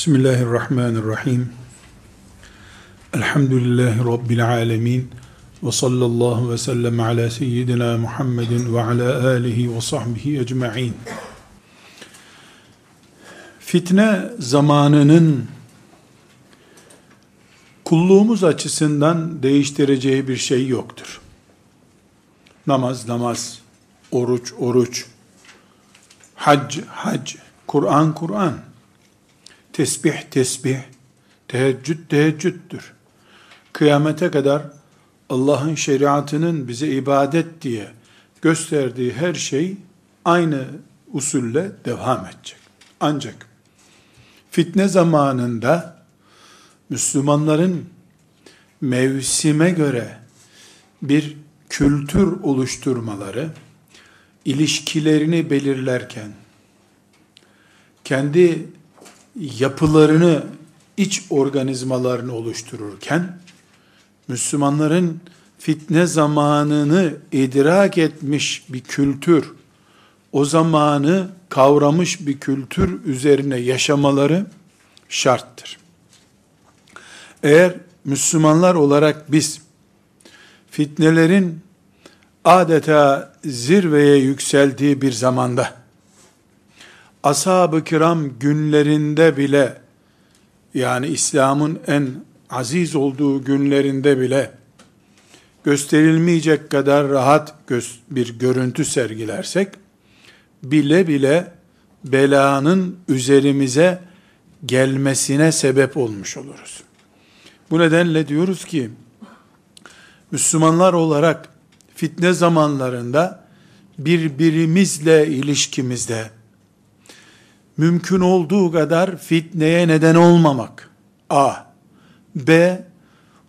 Bismillahirrahmanirrahim. Elhamdülillahi Rabbil alemin. Ve sallallahu ve sellem ala seyyidina Muhammedin ve ala alihi ve sahbihi ecma'in. Fitne zamanının kulluğumuz açısından değiştireceği bir şey yoktur. Namaz namaz, oruç oruç, hac hac, Kur'an Kur'an, tesbih tesbih, teheccüd teheccüddür. Kıyamete kadar Allah'ın şeriatının bize ibadet diye gösterdiği her şey aynı usulle devam edecek. Ancak fitne zamanında Müslümanların mevsime göre bir kültür oluşturmaları, ilişkilerini belirlerken, kendi yapılarını, iç organizmalarını oluştururken, Müslümanların fitne zamanını idrak etmiş bir kültür, o zamanı kavramış bir kültür üzerine yaşamaları şarttır. Eğer Müslümanlar olarak biz fitnelerin adeta zirveye yükseldiği bir zamanda ashab-ı kiram günlerinde bile yani İslam'ın en aziz olduğu günlerinde bile gösterilmeyecek kadar rahat bir görüntü sergilersek bile bile belanın üzerimize gelmesine sebep olmuş oluruz. Bu nedenle diyoruz ki Müslümanlar olarak fitne zamanlarında birbirimizle ilişkimizde mümkün olduğu kadar fitneye neden olmamak. A. B.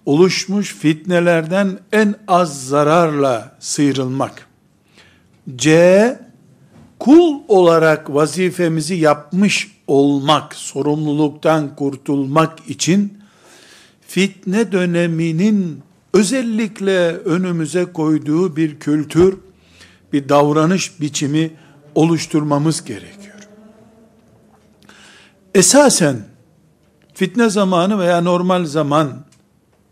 Oluşmuş fitnelerden en az zararla sıyrılmak. C. Kul olarak vazifemizi yapmış olmak, sorumluluktan kurtulmak için fitne döneminin özellikle önümüze koyduğu bir kültür, bir davranış biçimi oluşturmamız gerekiyor. Esasen fitne zamanı veya normal zaman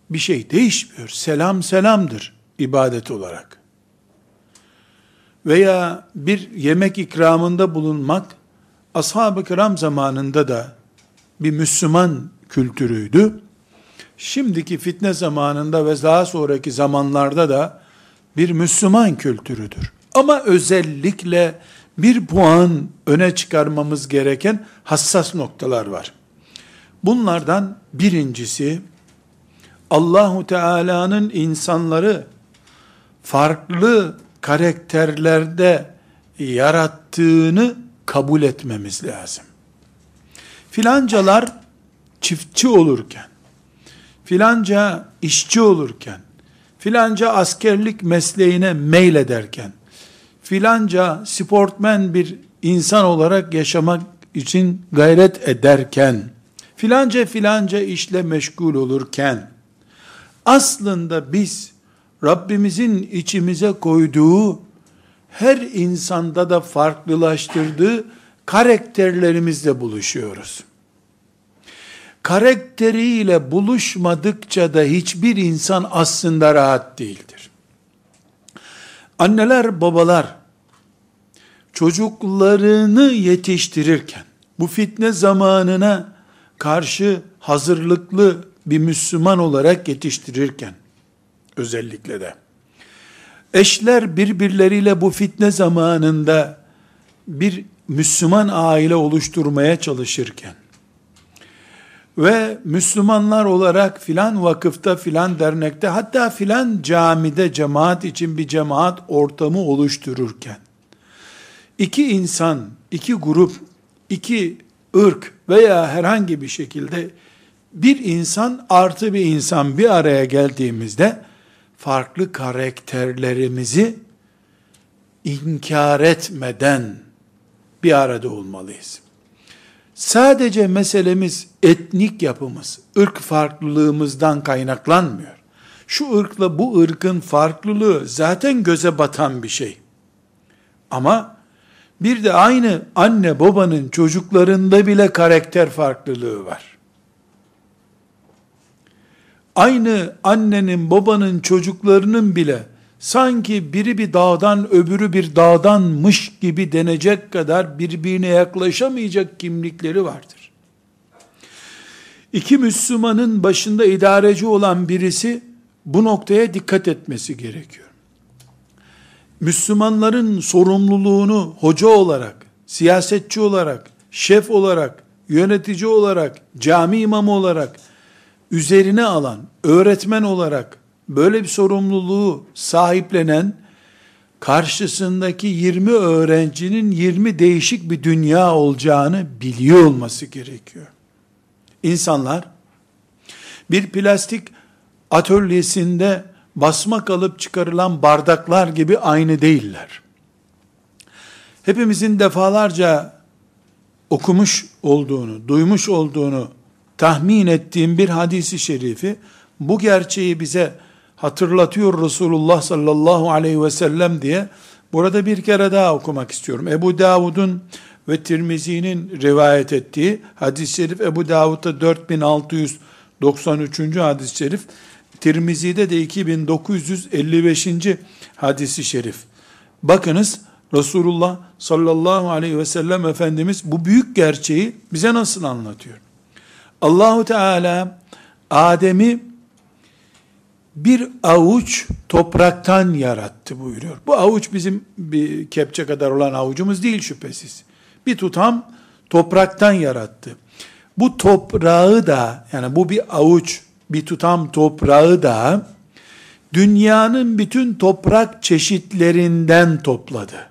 bir şey değişmiyor. Selam selamdır ibadet olarak. Veya bir yemek ikramında bulunmak ashab-ı kiram zamanında da bir Müslüman kültürüydü şimdiki fitne zamanında ve daha sonraki zamanlarda da bir Müslüman kültürüdür. Ama özellikle bir puan öne çıkarmamız gereken hassas noktalar var. Bunlardan birincisi Allahu Teala'nın insanları farklı karakterlerde yarattığını kabul etmemiz lazım. Filancalar çiftçi olurken, filanca işçi olurken, filanca askerlik mesleğine meylederken, filanca sportmen bir insan olarak yaşamak için gayret ederken, filanca filanca işle meşgul olurken, aslında biz Rabbimizin içimize koyduğu, her insanda da farklılaştırdığı karakterlerimizle buluşuyoruz karakteriyle buluşmadıkça da hiçbir insan aslında rahat değildir. Anneler, babalar çocuklarını yetiştirirken bu fitne zamanına karşı hazırlıklı bir Müslüman olarak yetiştirirken özellikle de eşler birbirleriyle bu fitne zamanında bir Müslüman aile oluşturmaya çalışırken ve Müslümanlar olarak filan vakıfta filan dernekte hatta filan camide cemaat için bir cemaat ortamı oluştururken iki insan, iki grup, iki ırk veya herhangi bir şekilde bir insan artı bir insan bir araya geldiğimizde farklı karakterlerimizi inkar etmeden bir arada olmalıyız. Sadece meselemiz etnik yapımız, ırk farklılığımızdan kaynaklanmıyor. Şu ırkla bu ırkın farklılığı zaten göze batan bir şey. Ama Bir de aynı anne babanın çocuklarında bile karakter farklılığı var. Aynı annenin babanın çocuklarının bile sanki biri bir dağdan öbürü bir dağdanmış gibi denecek kadar birbirine yaklaşamayacak kimlikleri vardır. İki Müslümanın başında idareci olan birisi bu noktaya dikkat etmesi gerekiyor. Müslümanların sorumluluğunu hoca olarak, siyasetçi olarak, şef olarak, yönetici olarak, cami imamı olarak üzerine alan, öğretmen olarak böyle bir sorumluluğu sahiplenen karşısındaki 20 öğrencinin 20 değişik bir dünya olacağını biliyor olması gerekiyor. İnsanlar bir plastik atölyesinde basma kalıp çıkarılan bardaklar gibi aynı değiller. Hepimizin defalarca okumuş olduğunu, duymuş olduğunu tahmin ettiğim bir hadisi şerifi bu gerçeği bize hatırlatıyor Resulullah sallallahu aleyhi ve sellem diye burada bir kere daha okumak istiyorum. Ebu Davud'un ve Tirmizi'nin rivayet ettiği hadis-i şerif Ebu Davud'da 4693. hadis-i şerif Tirmizi'de de 2955. hadisi şerif. Bakınız Resulullah sallallahu aleyhi ve sellem Efendimiz bu büyük gerçeği bize nasıl anlatıyor? Allahu Teala Adem'i bir avuç topraktan yarattı buyuruyor. Bu avuç bizim bir kepçe kadar olan avucumuz değil şüphesiz. Bir tutam topraktan yarattı. Bu toprağı da yani bu bir avuç bir tutam toprağı da dünyanın bütün toprak çeşitlerinden topladı.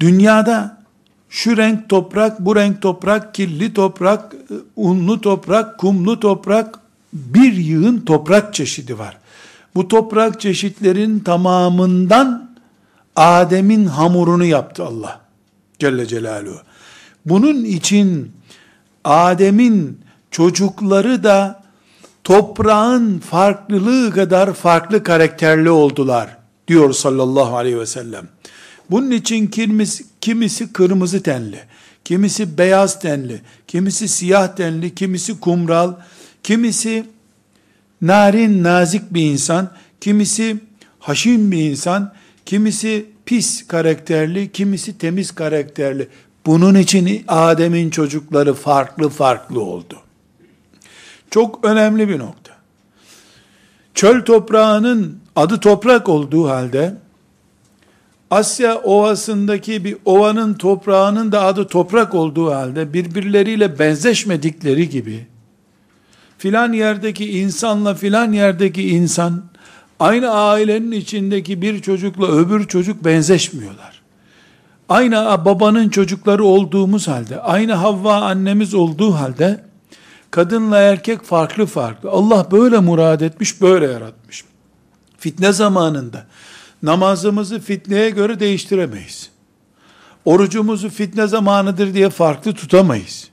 Dünyada şu renk toprak, bu renk toprak, kirli toprak, unlu toprak, kumlu toprak, bir yığın toprak çeşidi var. Bu toprak çeşitlerin tamamından Adem'in hamurunu yaptı Allah. Celle Celaluhu. Bunun için Adem'in çocukları da toprağın farklılığı kadar farklı karakterli oldular diyor sallallahu aleyhi ve sellem. Bunun için kimisi, kimisi kırmızı tenli, kimisi beyaz tenli, kimisi siyah tenli, kimisi kumral, kimisi narin nazik bir insan, kimisi haşin bir insan, kimisi pis karakterli, kimisi temiz karakterli. Bunun için Adem'in çocukları farklı farklı oldu. Çok önemli bir nokta. Çöl toprağının adı toprak olduğu halde Asya ovasındaki bir ovanın toprağının da adı toprak olduğu halde birbirleriyle benzeşmedikleri gibi filan yerdeki insanla filan yerdeki insan aynı ailenin içindeki bir çocukla öbür çocuk benzeşmiyorlar. Aynı babanın çocukları olduğumuz halde, aynı Havva annemiz olduğu halde kadınla erkek farklı farklı. Allah böyle murad etmiş, böyle yaratmış. Fitne zamanında namazımızı fitneye göre değiştiremeyiz. Orucumuzu fitne zamanıdır diye farklı tutamayız.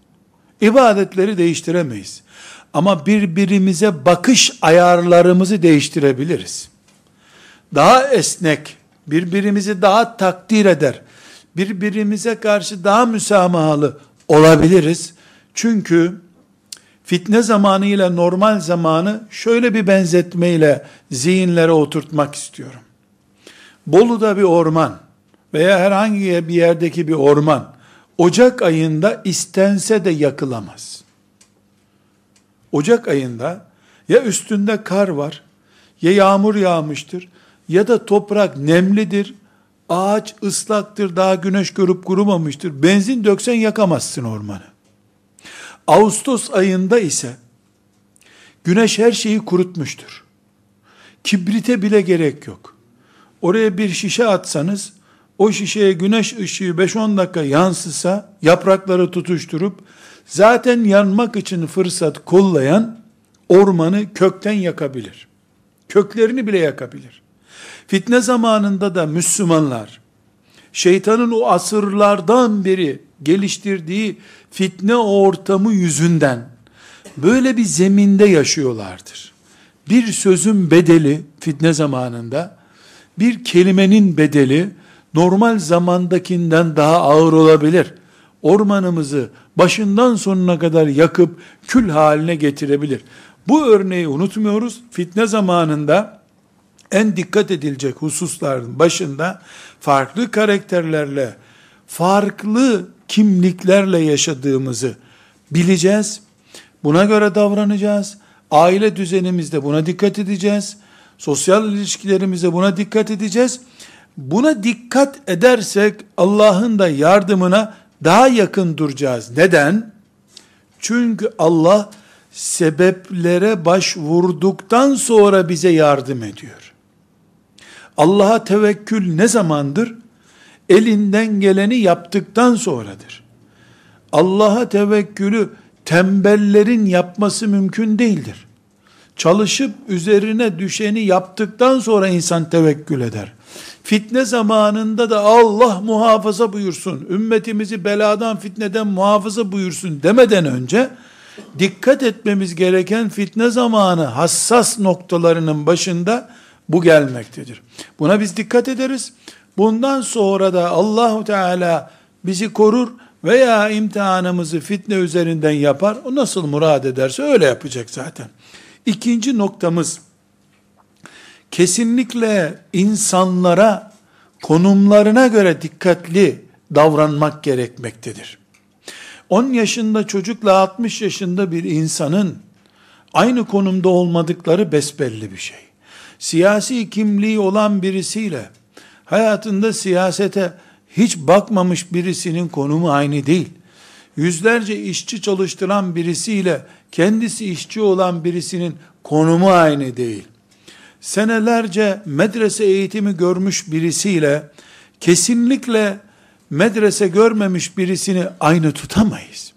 İbadetleri değiştiremeyiz. Ama birbirimize bakış ayarlarımızı değiştirebiliriz. Daha esnek, birbirimizi daha takdir eder, birbirimize karşı daha müsamahalı olabiliriz. Çünkü fitne zamanı ile normal zamanı şöyle bir benzetmeyle zihinlere oturtmak istiyorum. Bolu'da bir orman veya herhangi bir yerdeki bir orman Ocak ayında istense de yakılamaz. Ocak ayında ya üstünde kar var, ya yağmur yağmıştır, ya da toprak nemlidir, ağaç ıslaktır, daha güneş görüp kurumamıştır. Benzin döksen yakamazsın ormanı. Ağustos ayında ise güneş her şeyi kurutmuştur. Kibrite bile gerek yok. Oraya bir şişe atsanız o şişeye güneş ışığı 5-10 dakika yansısa yaprakları tutuşturup zaten yanmak için fırsat kollayan ormanı kökten yakabilir. Köklerini bile yakabilir. Fitne zamanında da Müslümanlar şeytanın o asırlardan beri geliştirdiği fitne ortamı yüzünden böyle bir zeminde yaşıyorlardır. Bir sözün bedeli fitne zamanında, bir kelimenin bedeli normal zamandakinden daha ağır olabilir. Ormanımızı başından sonuna kadar yakıp kül haline getirebilir. Bu örneği unutmuyoruz. Fitne zamanında en dikkat edilecek hususların başında farklı karakterlerle, farklı kimliklerle yaşadığımızı bileceğiz. Buna göre davranacağız. Aile düzenimizde buna dikkat edeceğiz. Sosyal ilişkilerimize buna dikkat edeceğiz. Buna dikkat edersek Allah'ın da yardımına daha yakın duracağız. Neden? Çünkü Allah sebeplere başvurduktan sonra bize yardım ediyor. Allah'a tevekkül ne zamandır? Elinden geleni yaptıktan sonradır. Allah'a tevekkülü tembellerin yapması mümkün değildir. Çalışıp üzerine düşeni yaptıktan sonra insan tevekkül eder. Fitne zamanında da Allah muhafaza buyursun, ümmetimizi beladan fitneden muhafaza buyursun demeden önce, dikkat etmemiz gereken fitne zamanı hassas noktalarının başında bu gelmektedir. Buna biz dikkat ederiz. Bundan sonra da Allahu Teala bizi korur veya imtihanımızı fitne üzerinden yapar. O nasıl murad ederse öyle yapacak zaten. İkinci noktamız kesinlikle insanlara konumlarına göre dikkatli davranmak gerekmektedir. 10 yaşında çocukla 60 yaşında bir insanın aynı konumda olmadıkları besbelli bir şey. Siyasi kimliği olan birisiyle hayatında siyasete hiç bakmamış birisinin konumu aynı değil. Yüzlerce işçi çalıştıran birisiyle kendisi işçi olan birisinin konumu aynı değil. Senelerce medrese eğitimi görmüş birisiyle kesinlikle medrese görmemiş birisini aynı tutamayız.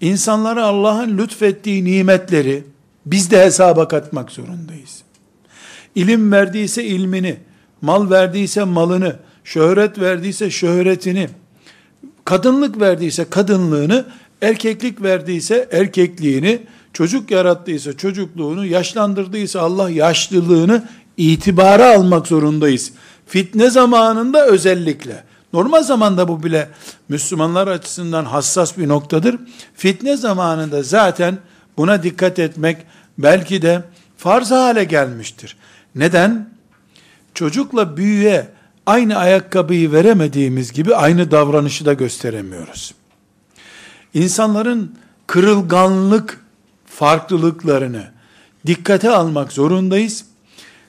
İnsanlara Allah'ın lütfettiği nimetleri biz de hesaba katmak zorundayız. İlim verdiyse ilmini, mal verdiyse malını, şöhret verdiyse şöhretini, kadınlık verdiyse kadınlığını, erkeklik verdiyse erkekliğini, çocuk yarattıysa çocukluğunu, yaşlandırdıysa Allah yaşlılığını itibara almak zorundayız. Fitne zamanında özellikle. Normal zamanda bu bile Müslümanlar açısından hassas bir noktadır. Fitne zamanında zaten buna dikkat etmek belki de farz hale gelmiştir. Neden? Çocukla büyüye aynı ayakkabıyı veremediğimiz gibi aynı davranışı da gösteremiyoruz. İnsanların kırılganlık farklılıklarını dikkate almak zorundayız.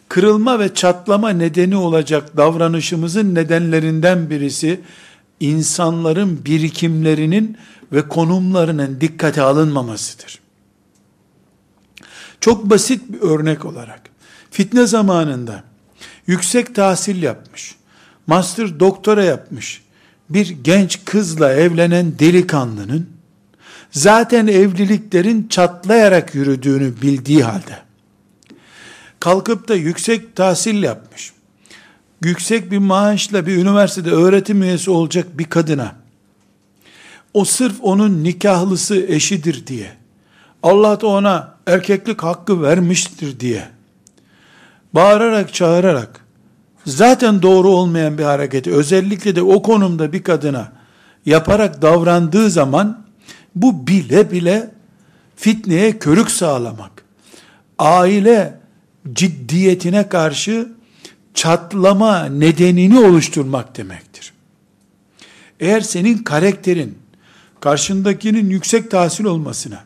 Kırılma ve çatlama nedeni olacak davranışımızın nedenlerinden birisi insanların birikimlerinin ve konumlarının dikkate alınmamasıdır. Çok basit bir örnek olarak fitne zamanında yüksek tahsil yapmış, master doktora yapmış bir genç kızla evlenen delikanlının zaten evliliklerin çatlayarak yürüdüğünü bildiği halde kalkıp da yüksek tahsil yapmış, yüksek bir maaşla bir üniversitede öğretim üyesi olacak bir kadına o sırf onun nikahlısı eşidir diye Allah da ona erkeklik hakkı vermiştir diye bağırarak çağırarak zaten doğru olmayan bir hareketi özellikle de o konumda bir kadına yaparak davrandığı zaman bu bile bile fitneye körük sağlamak. Aile ciddiyetine karşı çatlama nedenini oluşturmak demektir. Eğer senin karakterin karşındakinin yüksek tahsil olmasına,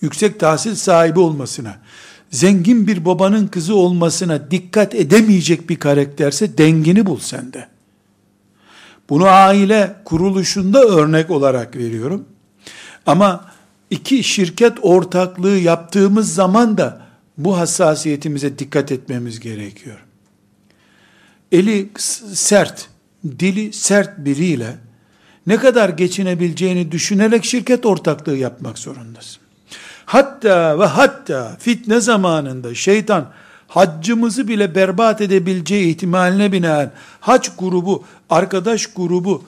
yüksek tahsil sahibi olmasına, zengin bir babanın kızı olmasına dikkat edemeyecek bir karakterse dengini bul sende. Bunu aile kuruluşunda örnek olarak veriyorum. Ama iki şirket ortaklığı yaptığımız zaman da bu hassasiyetimize dikkat etmemiz gerekiyor. Eli sert, dili sert biriyle ne kadar geçinebileceğini düşünerek şirket ortaklığı yapmak zorundasın. Hatta ve hatta fitne zamanında şeytan haccımızı bile berbat edebileceği ihtimaline binaen hac grubu, arkadaş grubu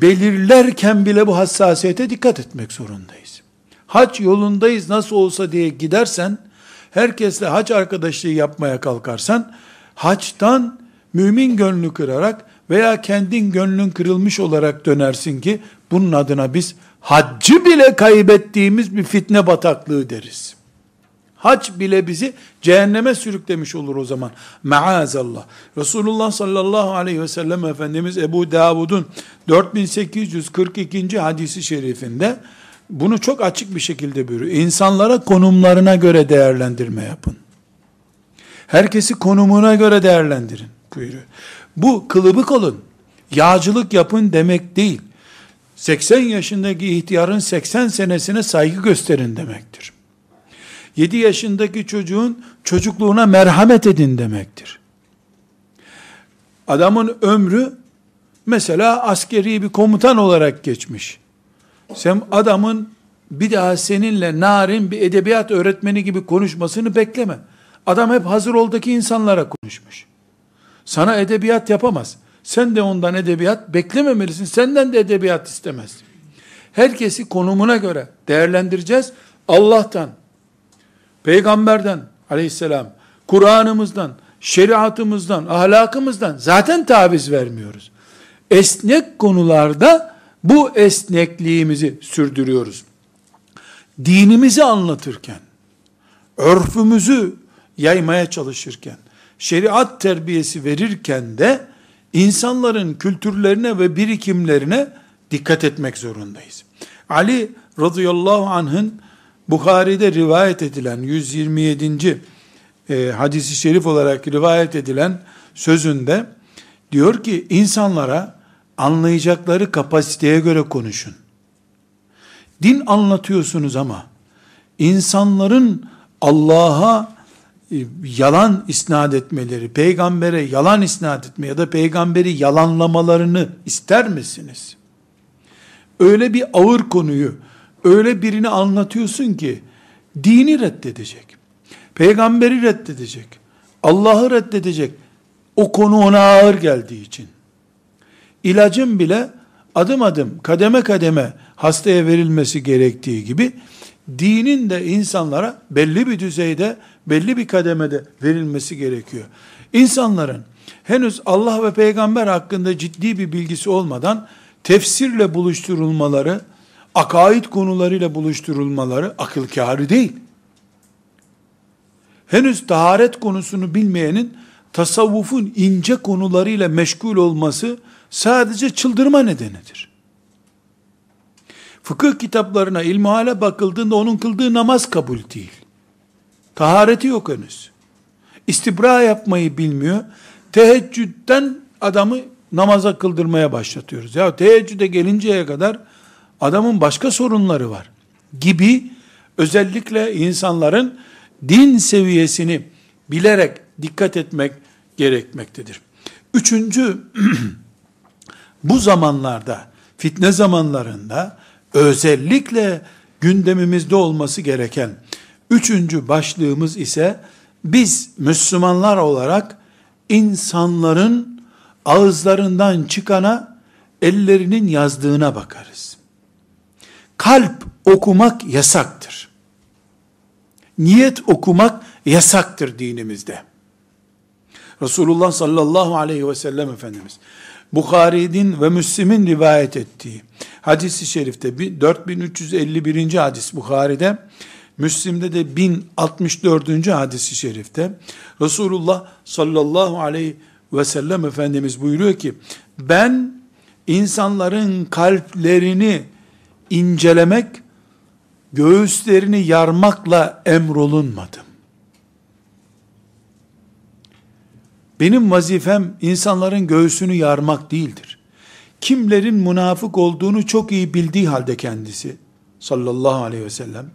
belirlerken bile bu hassasiyete dikkat etmek zorundayız. Hac yolundayız nasıl olsa diye gidersen, herkesle hac arkadaşlığı yapmaya kalkarsan, haçtan mümin gönlü kırarak veya kendin gönlün kırılmış olarak dönersin ki bunun adına biz haccı bile kaybettiğimiz bir fitne bataklığı deriz. Hac bile bizi cehenneme sürüklemiş olur o zaman. Maazallah. Resulullah sallallahu aleyhi ve sellem Efendimiz Ebu Davud'un 4842. hadisi şerifinde bunu çok açık bir şekilde buyuruyor. İnsanlara konumlarına göre değerlendirme yapın. Herkesi konumuna göre değerlendirin buyuruyor. Bu kılıbık olun, yağcılık yapın demek değil. 80 yaşındaki ihtiyarın 80 senesine saygı gösterin demektir. 7 yaşındaki çocuğun çocukluğuna merhamet edin demektir. Adamın ömrü mesela askeri bir komutan olarak geçmiş. Sen adamın bir daha seninle narin bir edebiyat öğretmeni gibi konuşmasını bekleme. Adam hep hazır oldaki insanlara konuşmuş. Sana edebiyat yapamaz. Sen de ondan edebiyat beklememelisin. Senden de edebiyat istemez. Herkesi konumuna göre değerlendireceğiz. Allah'tan, peygamberden aleyhisselam, Kur'an'ımızdan, şeriatımızdan, ahlakımızdan zaten taviz vermiyoruz. Esnek konularda bu esnekliğimizi sürdürüyoruz. Dinimizi anlatırken, örfümüzü yaymaya çalışırken, şeriat terbiyesi verirken de insanların kültürlerine ve birikimlerine dikkat etmek zorundayız. Ali radıyallahu anh'ın Bukhari'de rivayet edilen 127. E, hadisi şerif olarak rivayet edilen sözünde diyor ki insanlara anlayacakları kapasiteye göre konuşun. Din anlatıyorsunuz ama insanların Allah'a yalan isnat etmeleri, peygambere yalan isnat etme ya da peygamberi yalanlamalarını ister misiniz? Öyle bir ağır konuyu, öyle birini anlatıyorsun ki, dini reddedecek, peygamberi reddedecek, Allah'ı reddedecek, o konu ona ağır geldiği için. İlacın bile adım adım, kademe kademe hastaya verilmesi gerektiği gibi, dinin de insanlara belli bir düzeyde, belli bir kademede verilmesi gerekiyor. İnsanların henüz Allah ve peygamber hakkında ciddi bir bilgisi olmadan tefsirle buluşturulmaları, akaid konularıyla buluşturulmaları akıl kârı değil. Henüz taharet konusunu bilmeyenin tasavvufun ince konularıyla meşgul olması sadece çıldırma nedenidir fıkıh kitaplarına, ilmihale bakıldığında onun kıldığı namaz kabul değil. Tahareti yok henüz. İstibra yapmayı bilmiyor. Teheccüden adamı namaza kıldırmaya başlatıyoruz. Ya teheccüde gelinceye kadar adamın başka sorunları var. Gibi özellikle insanların din seviyesini bilerek dikkat etmek gerekmektedir. Üçüncü, bu zamanlarda, fitne zamanlarında özellikle gündemimizde olması gereken üçüncü başlığımız ise biz Müslümanlar olarak insanların ağızlarından çıkana ellerinin yazdığına bakarız. Kalp okumak yasaktır. Niyet okumak yasaktır dinimizde. Resulullah sallallahu aleyhi ve sellem Efendimiz Bukhari'nin ve Müslim'in rivayet ettiği hadisi şerifte 4351. hadis Bukhari'de Müslim'de de 1064. hadisi şerifte Resulullah sallallahu aleyhi ve sellem Efendimiz buyuruyor ki ben insanların kalplerini incelemek göğüslerini yarmakla emrolunmadım. Benim vazifem insanların göğsünü yarmak değildir. Kimlerin münafık olduğunu çok iyi bildiği halde kendisi sallallahu aleyhi ve sellem.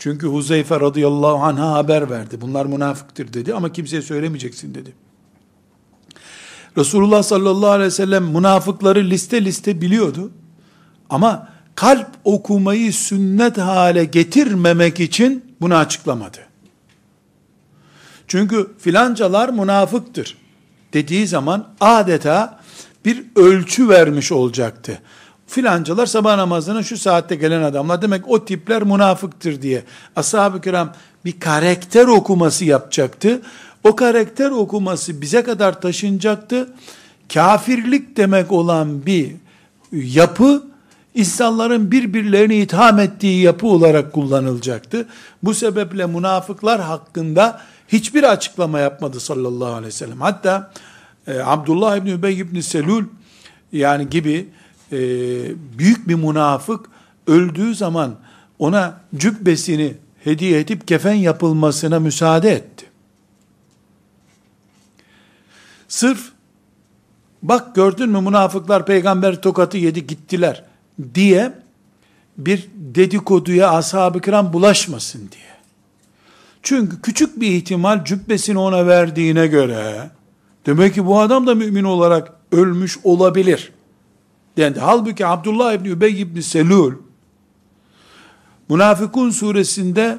Çünkü Huzeyfe radıyallahu anh'a haber verdi. Bunlar münafıktır dedi ama kimseye söylemeyeceksin dedi. Resulullah sallallahu aleyhi ve sellem münafıkları liste liste biliyordu. Ama kalp okumayı sünnet hale getirmemek için bunu açıklamadı. Çünkü filancalar münafıktır dediği zaman adeta bir ölçü vermiş olacaktı. Filancalar sabah namazına şu saatte gelen adamlar demek o tipler münafıktır diye. Ashab-ı kiram bir karakter okuması yapacaktı. O karakter okuması bize kadar taşınacaktı. kafirlik demek olan bir yapı insanların birbirlerini itham ettiği yapı olarak kullanılacaktı. Bu sebeple münafıklar hakkında hiçbir açıklama yapmadı sallallahu aleyhi ve sellem. Hatta e, Abdullah İbni Übey İbni Selul yani gibi e, büyük bir münafık öldüğü zaman ona cübbesini hediye edip kefen yapılmasına müsaade etti. Sırf bak gördün mü münafıklar peygamber tokatı yedi gittiler diye bir dedikoduya ashab-ı kiram bulaşmasın diye. Çünkü küçük bir ihtimal cübbesini ona verdiğine göre demek ki bu adam da mümin olarak ölmüş olabilir. Dendi. Halbuki Abdullah İbni Übey İbni Selul Münafıkun suresinde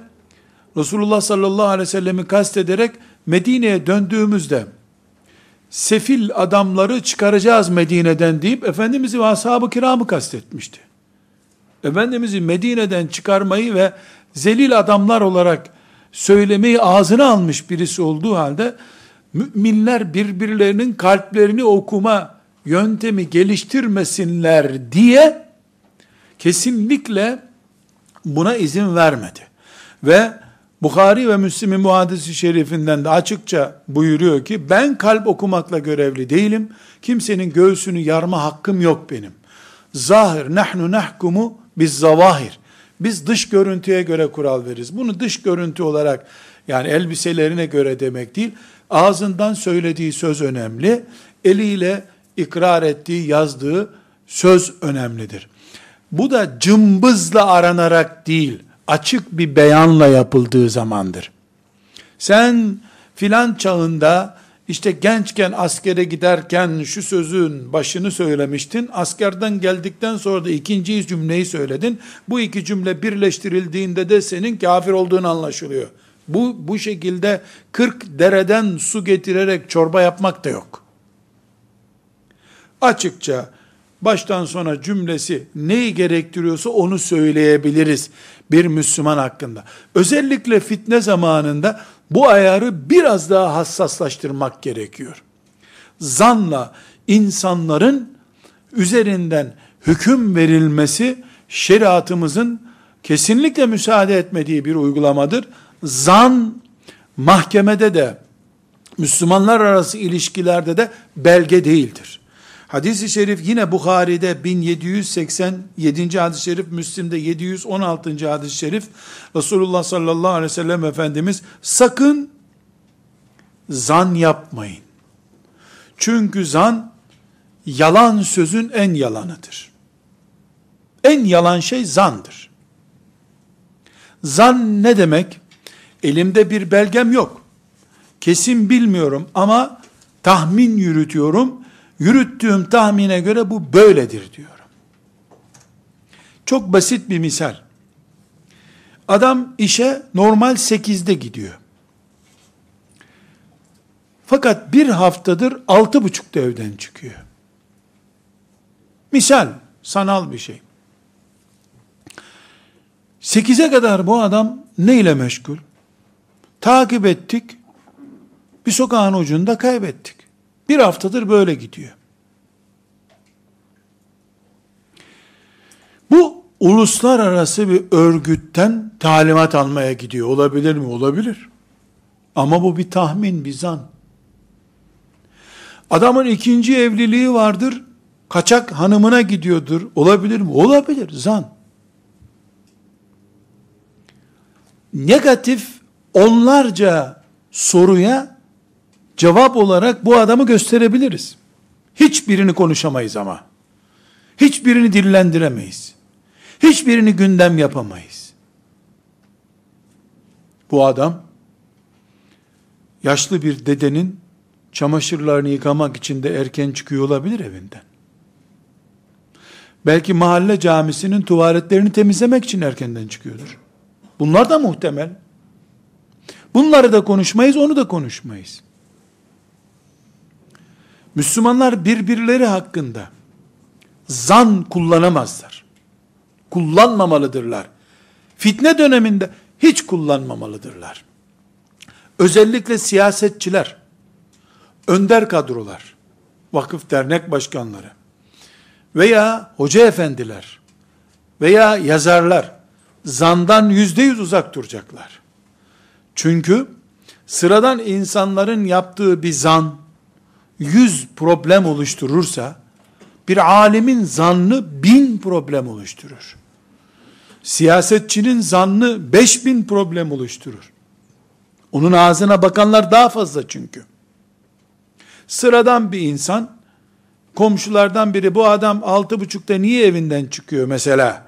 Resulullah sallallahu aleyhi ve sellemi kastederek Medine'ye döndüğümüzde sefil adamları çıkaracağız Medine'den deyip Efendimiz'i ve ashab-ı kiramı kastetmişti. Efendimiz'i Medine'den çıkarmayı ve zelil adamlar olarak söylemeyi ağzına almış birisi olduğu halde müminler birbirlerinin kalplerini okuma yöntemi geliştirmesinler diye kesinlikle buna izin vermedi. Ve Bukhari ve Müslim'in muhadisi şerifinden de açıkça buyuruyor ki ben kalp okumakla görevli değilim. Kimsenin göğsünü yarma hakkım yok benim. Zahir nahnu nahkumu biz zavahir. Biz dış görüntüye göre kural veririz. Bunu dış görüntü olarak yani elbiselerine göre demek değil. Ağzından söylediği söz önemli. Eliyle ikrar ettiği, yazdığı söz önemlidir. Bu da cımbızla aranarak değil, açık bir beyanla yapıldığı zamandır. Sen filan çağında işte gençken askere giderken şu sözün başını söylemiştin. Askerden geldikten sonra da ikinci cümleyi söyledin. Bu iki cümle birleştirildiğinde de senin kafir olduğun anlaşılıyor. Bu, bu şekilde 40 dereden su getirerek çorba yapmak da yok. Açıkça baştan sona cümlesi neyi gerektiriyorsa onu söyleyebiliriz bir Müslüman hakkında. Özellikle fitne zamanında bu ayarı biraz daha hassaslaştırmak gerekiyor. Zanla insanların üzerinden hüküm verilmesi şeriatımızın kesinlikle müsaade etmediği bir uygulamadır. Zan mahkemede de Müslümanlar arası ilişkilerde de belge değildir. Hadis-i şerif yine Bukhari'de 1787. hadis-i şerif, Müslim'de 716. hadis-i şerif, Resulullah sallallahu aleyhi ve sellem Efendimiz sakın zan yapmayın. Çünkü zan yalan sözün en yalanıdır. En yalan şey zandır. Zan ne demek? Elimde bir belgem yok. Kesin bilmiyorum ama tahmin yürütüyorum yürüttüğüm tahmine göre bu böyledir diyorum. Çok basit bir misal. Adam işe normal 8'de gidiyor. Fakat bir haftadır altı buçukta evden çıkıyor. Misal, sanal bir şey. Sekize kadar bu adam ne ile meşgul? Takip ettik, bir sokağın ucunda kaybettik. Bir haftadır böyle gidiyor. Bu uluslararası bir örgütten talimat almaya gidiyor. Olabilir mi? Olabilir. Ama bu bir tahmin, bir zan. Adamın ikinci evliliği vardır, kaçak hanımına gidiyordur. Olabilir mi? Olabilir, zan. Negatif onlarca soruya cevap olarak bu adamı gösterebiliriz. Hiçbirini konuşamayız ama. Hiçbirini dillendiremeyiz. Hiçbirini gündem yapamayız. Bu adam yaşlı bir dedenin çamaşırlarını yıkamak için de erken çıkıyor olabilir evinden. Belki mahalle camisinin tuvaletlerini temizlemek için erkenden çıkıyordur. Bunlar da muhtemel. Bunları da konuşmayız, onu da konuşmayız. Müslümanlar birbirleri hakkında zan kullanamazlar. Kullanmamalıdırlar. Fitne döneminde hiç kullanmamalıdırlar. Özellikle siyasetçiler, önder kadrolar, vakıf dernek başkanları veya hoca efendiler veya yazarlar zandan yüzde yüz uzak duracaklar. Çünkü sıradan insanların yaptığı bir zan yüz problem oluşturursa bir alimin zannı bin problem oluşturur. Siyasetçinin zannı beş bin problem oluşturur. Onun ağzına bakanlar daha fazla çünkü. Sıradan bir insan, komşulardan biri bu adam altı buçukta niye evinden çıkıyor mesela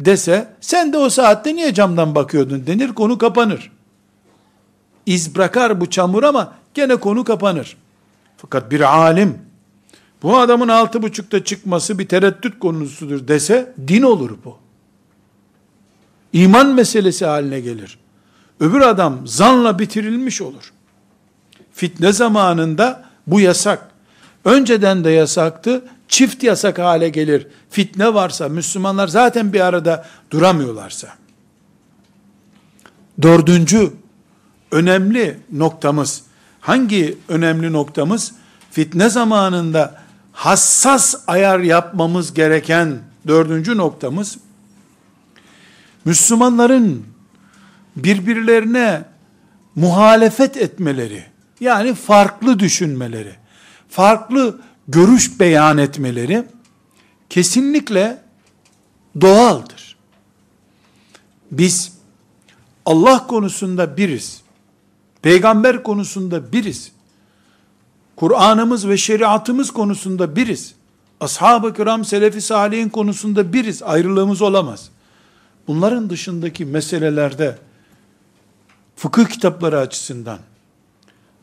dese, sen de o saatte niye camdan bakıyordun denir, konu kapanır. İz bırakar bu çamur ama gene konu kapanır. Fakat bir alim, bu adamın altı buçukta çıkması bir tereddüt konusudur dese, din olur bu. İman meselesi haline gelir. Öbür adam zanla bitirilmiş olur. Fitne zamanında bu yasak. Önceden de yasaktı, çift yasak hale gelir. Fitne varsa, Müslümanlar zaten bir arada duramıyorlarsa. Dördüncü, önemli noktamız, hangi önemli noktamız? Fitne zamanında hassas ayar yapmamız gereken dördüncü noktamız, Müslümanların birbirlerine muhalefet etmeleri, yani farklı düşünmeleri, farklı görüş beyan etmeleri kesinlikle doğaldır. Biz Allah konusunda biriz. Peygamber konusunda biriz. Kur'an'ımız ve şeriatımız konusunda biriz. Ashab-ı kiram, selefi salihin konusunda biriz. Ayrılığımız olamaz. Bunların dışındaki meselelerde fıkıh kitapları açısından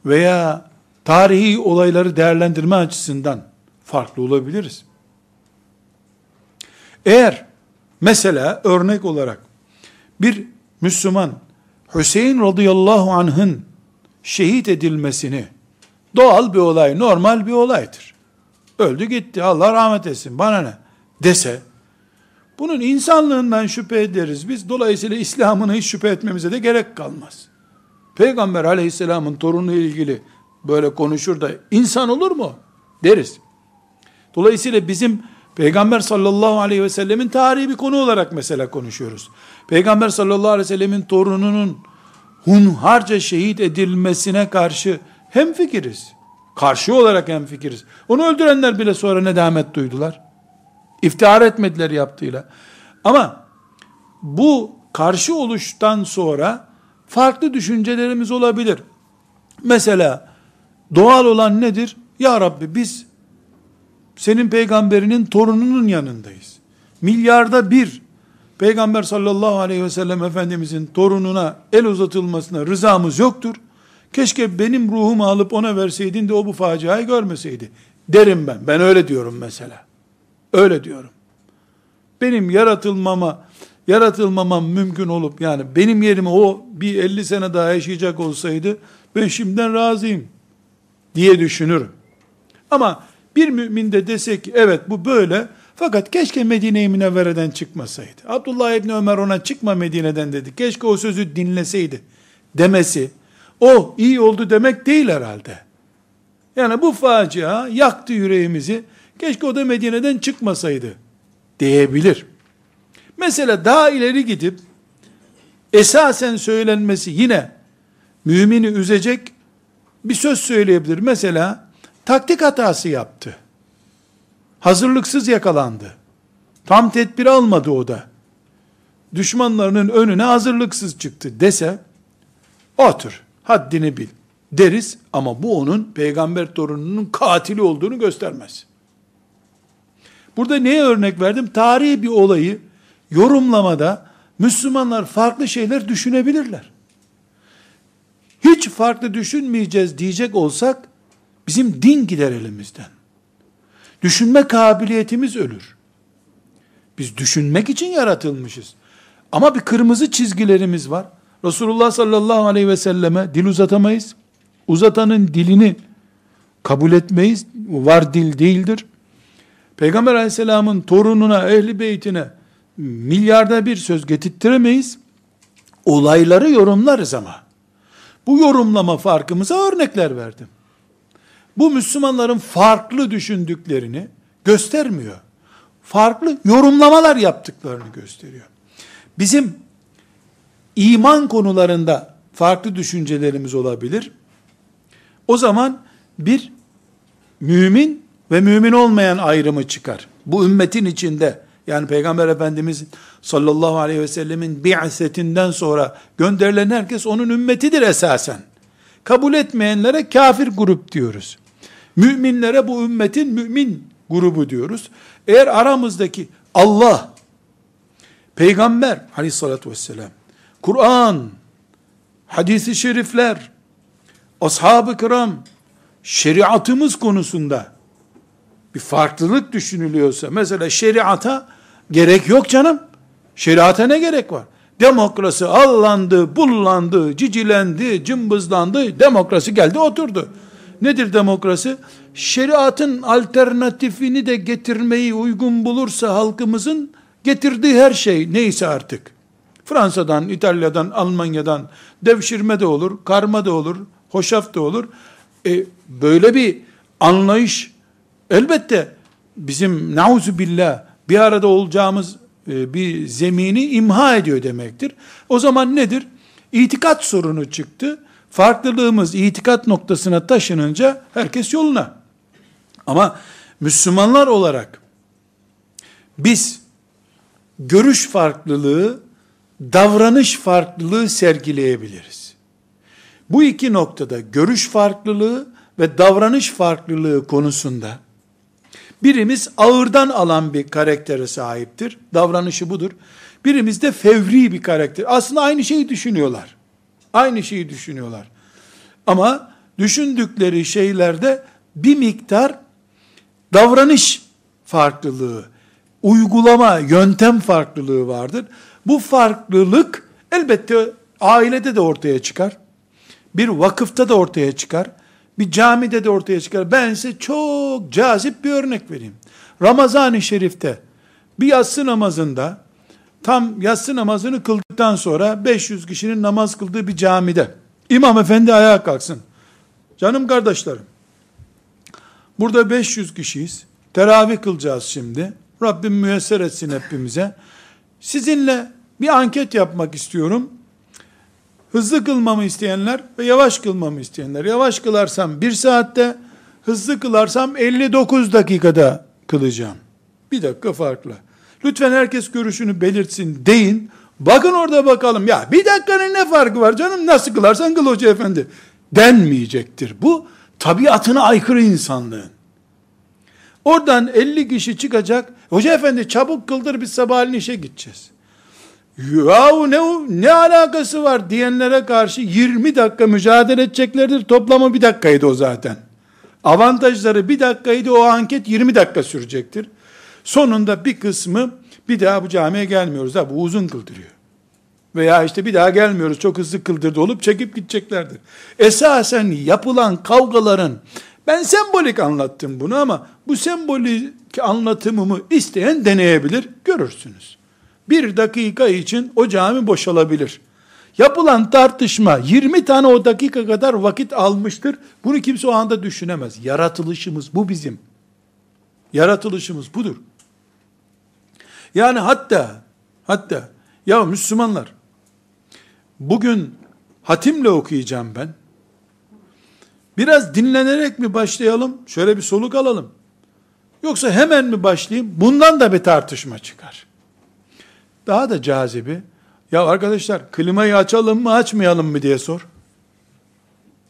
veya tarihi olayları değerlendirme açısından farklı olabiliriz. Eğer mesela örnek olarak bir Müslüman Hüseyin radıyallahu anh'ın şehit edilmesini doğal bir olay, normal bir olaydır. Öldü gitti Allah rahmet etsin bana ne dese bunun insanlığından şüphe ederiz biz. Dolayısıyla İslam'ına hiç şüphe etmemize de gerek kalmaz. Peygamber aleyhisselamın torunu ilgili böyle konuşur da insan olur mu? Deriz. Dolayısıyla bizim Peygamber sallallahu aleyhi ve sellemin tarihi bir konu olarak mesela konuşuyoruz. Peygamber sallallahu aleyhi ve sellemin torununun hunharca şehit edilmesine karşı hem fikiriz. Karşı olarak hem fikiriz. Onu öldürenler bile sonra nedamet duydular. İftihar etmediler yaptığıyla. Ama bu karşı oluştan sonra farklı düşüncelerimiz olabilir. Mesela doğal olan nedir? Ya Rabbi biz senin peygamberinin torununun yanındayız. Milyarda bir peygamber sallallahu aleyhi ve sellem efendimizin torununa el uzatılmasına rızamız yoktur. Keşke benim ruhumu alıp ona verseydin de o bu faciayı görmeseydi. Derim ben. Ben öyle diyorum mesela. Öyle diyorum. Benim yaratılmama, yaratılmamam mümkün olup yani benim yerime o bir 50 sene daha yaşayacak olsaydı ben şimdiden razıyım diye düşünürüm. Ama bir mümin de dese ki evet bu böyle fakat keşke Medine-i Münevvere'den çıkmasaydı. Abdullah İbni Ömer ona çıkma Medine'den dedi. Keşke o sözü dinleseydi demesi o iyi oldu demek değil herhalde. Yani bu facia yaktı yüreğimizi. Keşke o da Medine'den çıkmasaydı diyebilir. Mesela daha ileri gidip esasen söylenmesi yine mümini üzecek bir söz söyleyebilir. Mesela taktik hatası yaptı. Hazırlıksız yakalandı. Tam tedbir almadı o da. Düşmanlarının önüne hazırlıksız çıktı dese otur haddini bil deriz ama bu onun peygamber torununun katili olduğunu göstermez. Burada neye örnek verdim? Tarihi bir olayı yorumlamada Müslümanlar farklı şeyler düşünebilirler. Hiç farklı düşünmeyeceğiz diyecek olsak bizim din gider elimizden. Düşünme kabiliyetimiz ölür. Biz düşünmek için yaratılmışız. Ama bir kırmızı çizgilerimiz var. Resulullah sallallahu aleyhi ve selleme dil uzatamayız. Uzatanın dilini kabul etmeyiz. Var dil değildir. Peygamber aleyhisselamın torununa, ehli beytine milyarda bir söz getirttiremeyiz. Olayları yorumlarız ama. Bu yorumlama farkımıza örnekler verdim. Bu Müslümanların farklı düşündüklerini göstermiyor. Farklı yorumlamalar yaptıklarını gösteriyor. Bizim iman konularında farklı düşüncelerimiz olabilir. O zaman bir mümin ve mümin olmayan ayrımı çıkar. Bu ümmetin içinde yani Peygamber Efendimiz sallallahu aleyhi ve sellemin bi'setinden sonra gönderilen herkes onun ümmetidir esasen. Kabul etmeyenlere kafir grup diyoruz. Müminlere bu ümmetin mümin grubu diyoruz. Eğer aramızdaki Allah, Peygamber aleyhissalatü vesselam, Kur'an, hadisi şerifler, ashab-ı kiram, şeriatımız konusunda bir farklılık düşünülüyorsa, mesela şeriata gerek yok canım. Şeriata ne gerek var? Demokrasi allandı, bullandı, cicilendi, cımbızlandı, demokrasi geldi oturdu. Nedir demokrasi? Şeriatın alternatifini de getirmeyi uygun bulursa halkımızın getirdiği her şey neyse artık. Fransa'dan, İtalya'dan, Almanya'dan devşirme de olur, karma da olur, hoşaf da olur. E, böyle bir anlayış elbette bizim nauzu billah bir arada olacağımız e, bir zemini imha ediyor demektir. O zaman nedir? İtikat sorunu çıktı. Farklılığımız itikat noktasına taşınınca herkes yoluna. Ama Müslümanlar olarak biz görüş farklılığı, davranış farklılığı sergileyebiliriz. Bu iki noktada görüş farklılığı ve davranış farklılığı konusunda birimiz ağırdan alan bir karaktere sahiptir. Davranışı budur. Birimiz de fevri bir karakter. Aslında aynı şeyi düşünüyorlar. Aynı şeyi düşünüyorlar. Ama düşündükleri şeylerde bir miktar davranış farklılığı, uygulama, yöntem farklılığı vardır. Bu farklılık elbette ailede de ortaya çıkar. Bir vakıfta da ortaya çıkar. Bir camide de ortaya çıkar. Ben size çok cazip bir örnek vereyim. Ramazan-ı Şerif'te bir yatsı namazında tam yatsı namazını kıldıktan sonra 500 kişinin namaz kıldığı bir camide imam efendi ayağa kalksın. Canım kardeşlerim burada 500 kişiyiz. Teravih kılacağız şimdi. Rabbim müyesser etsin hepimize. Sizinle bir anket yapmak istiyorum. Hızlı kılmamı isteyenler ve yavaş kılmamı isteyenler. Yavaş kılarsam bir saatte, hızlı kılarsam 59 dakikada kılacağım. Bir dakika farklı. Lütfen herkes görüşünü belirtsin deyin. Bakın orada bakalım. Ya bir dakikanın ne farkı var canım? Nasıl kılarsan kıl hoca efendi. Denmeyecektir. Bu tabiatına aykırı insanlığın. Oradan 50 kişi çıkacak. Hoca efendi çabuk kıldır biz sabahleyin işe gideceğiz. Yahu ne, ne alakası var diyenlere karşı 20 dakika mücadele edeceklerdir. Toplamı bir dakikaydı o zaten. Avantajları bir dakikaydı o anket 20 dakika sürecektir. Sonunda bir kısmı bir daha bu camiye gelmiyoruz ha bu uzun kıldırıyor. Veya işte bir daha gelmiyoruz çok hızlı kıldırdı olup çekip gideceklerdir. Esasen yapılan kavgaların ben sembolik anlattım bunu ama bu sembolik anlatımımı isteyen deneyebilir görürsünüz. Bir dakika için o cami boşalabilir. Yapılan tartışma 20 tane o dakika kadar vakit almıştır. Bunu kimse o anda düşünemez. Yaratılışımız bu bizim. Yaratılışımız budur. Yani hatta hatta ya Müslümanlar bugün hatimle okuyacağım ben. Biraz dinlenerek mi başlayalım? Şöyle bir soluk alalım. Yoksa hemen mi başlayayım? Bundan da bir tartışma çıkar. Daha da cazibi, ya arkadaşlar klimayı açalım mı açmayalım mı diye sor.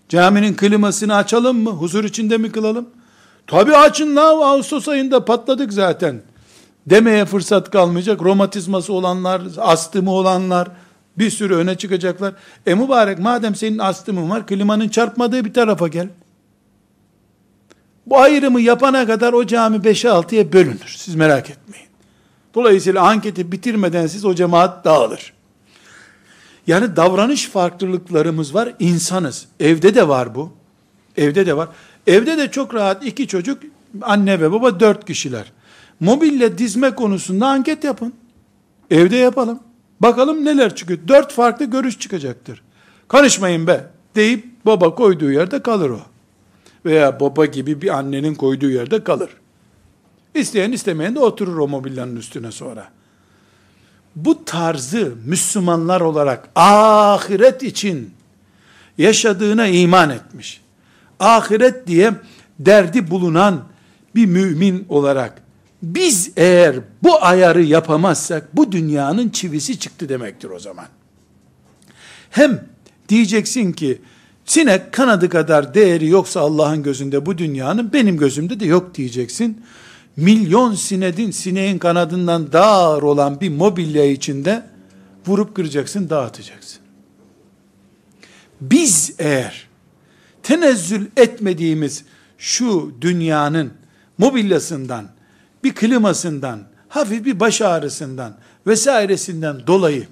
Caminin klimasını açalım mı? Huzur içinde mi kılalım? Tabi açın la Ağustos ayında patladık zaten. Demeye fırsat kalmayacak. Romatizması olanlar, astımı olanlar bir sürü öne çıkacaklar. E mübarek madem senin astımın var klimanın çarpmadığı bir tarafa gel. Bu ayrımı yapana kadar o cami 5'e 6'ya bölünür. Siz merak etmeyin. Dolayısıyla anketi bitirmeden siz o cemaat dağılır. Yani davranış farklılıklarımız var. insanız. Evde de var bu. Evde de var. Evde de çok rahat iki çocuk, anne ve baba dört kişiler. Mobilya dizme konusunda anket yapın. Evde yapalım. Bakalım neler çıkıyor. Dört farklı görüş çıkacaktır. Karışmayın be deyip baba koyduğu yerde kalır o. veya baba gibi bir annenin koyduğu yerde kalır. İsteyen istemeyen de oturur o mobilyanın üstüne sonra. Bu tarzı Müslümanlar olarak ahiret için yaşadığına iman etmiş. Ahiret diye derdi bulunan bir mümin olarak biz eğer bu ayarı yapamazsak bu dünyanın çivisi çıktı demektir o zaman. Hem diyeceksin ki sinek kanadı kadar değeri yoksa Allah'ın gözünde bu dünyanın benim gözümde de yok diyeceksin. Milyon sinedin sineğin kanadından ağır olan bir mobilya içinde vurup kıracaksın, dağıtacaksın. Biz eğer tenezzül etmediğimiz şu dünyanın mobilyasından, bir klimasından, hafif bir baş ağrısından vesairesinden dolayı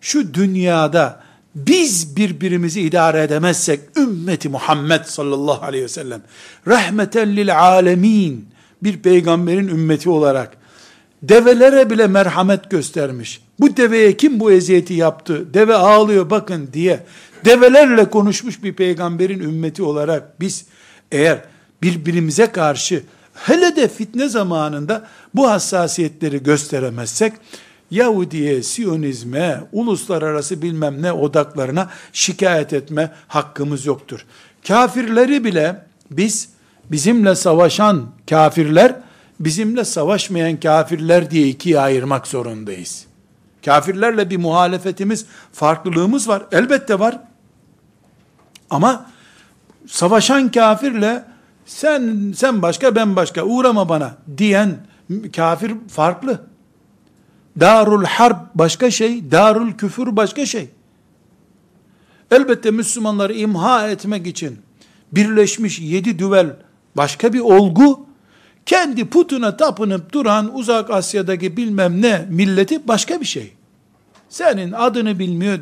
şu dünyada biz birbirimizi idare edemezsek ümmeti Muhammed sallallahu aleyhi ve sellem rahmeten lil alemin bir peygamberin ümmeti olarak develere bile merhamet göstermiş. Bu deveye kim bu eziyeti yaptı? Deve ağlıyor bakın diye develerle konuşmuş bir peygamberin ümmeti olarak biz eğer birbirimize karşı hele de fitne zamanında bu hassasiyetleri gösteremezsek Yahudiye, Siyonizme, uluslararası bilmem ne odaklarına şikayet etme hakkımız yoktur. Kafirleri bile biz bizimle savaşan kafirler, bizimle savaşmayan kafirler diye ikiye ayırmak zorundayız. Kafirlerle bir muhalefetimiz, farklılığımız var. Elbette var. Ama savaşan kafirle sen sen başka ben başka uğrama bana diyen kafir farklı. Darul harp başka şey, darul küfür başka şey. Elbette Müslümanları imha etmek için birleşmiş yedi düvel başka bir olgu, kendi putuna tapınıp duran uzak Asya'daki bilmem ne milleti başka bir şey. Senin adını bilmiyor,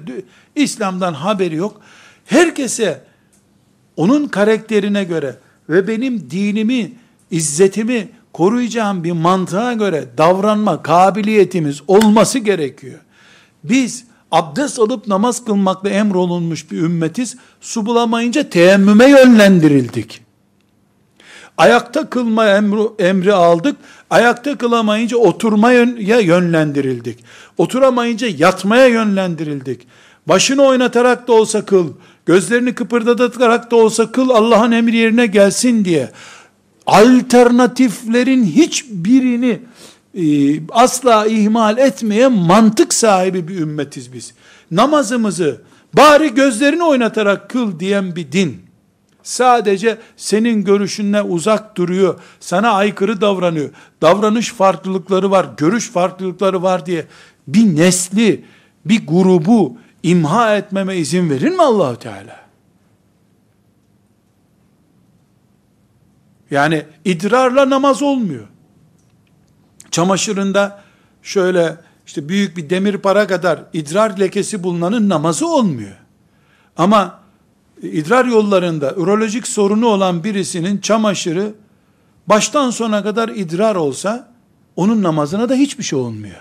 İslam'dan haberi yok. Herkese onun karakterine göre ve benim dinimi, izzetimi koruyacağım bir mantığa göre davranma kabiliyetimiz olması gerekiyor. Biz abdest alıp namaz kılmakla emrolunmuş bir ümmetiz. Su bulamayınca teyemmüme yönlendirildik. Ayakta kılma emri, emri aldık. Ayakta kılamayınca oturmaya yönlendirildik. Oturamayınca yatmaya yönlendirildik. Başını oynatarak da olsa kıl, gözlerini kıpırdatarak da olsa kıl Allah'ın emri yerine gelsin diye alternatiflerin hiçbirini e, asla ihmal etmeyen mantık sahibi bir ümmetiz biz. Namazımızı bari gözlerini oynatarak kıl diyen bir din. Sadece senin görüşünle uzak duruyor, sana aykırı davranıyor, davranış farklılıkları var, görüş farklılıkları var diye bir nesli, bir grubu imha etmeme izin verir mi Allahu Teala? Yani idrarla namaz olmuyor. Çamaşırında şöyle işte büyük bir demir para kadar idrar lekesi bulunanın namazı olmuyor. Ama idrar yollarında ürolojik sorunu olan birisinin çamaşırı baştan sona kadar idrar olsa onun namazına da hiçbir şey olmuyor.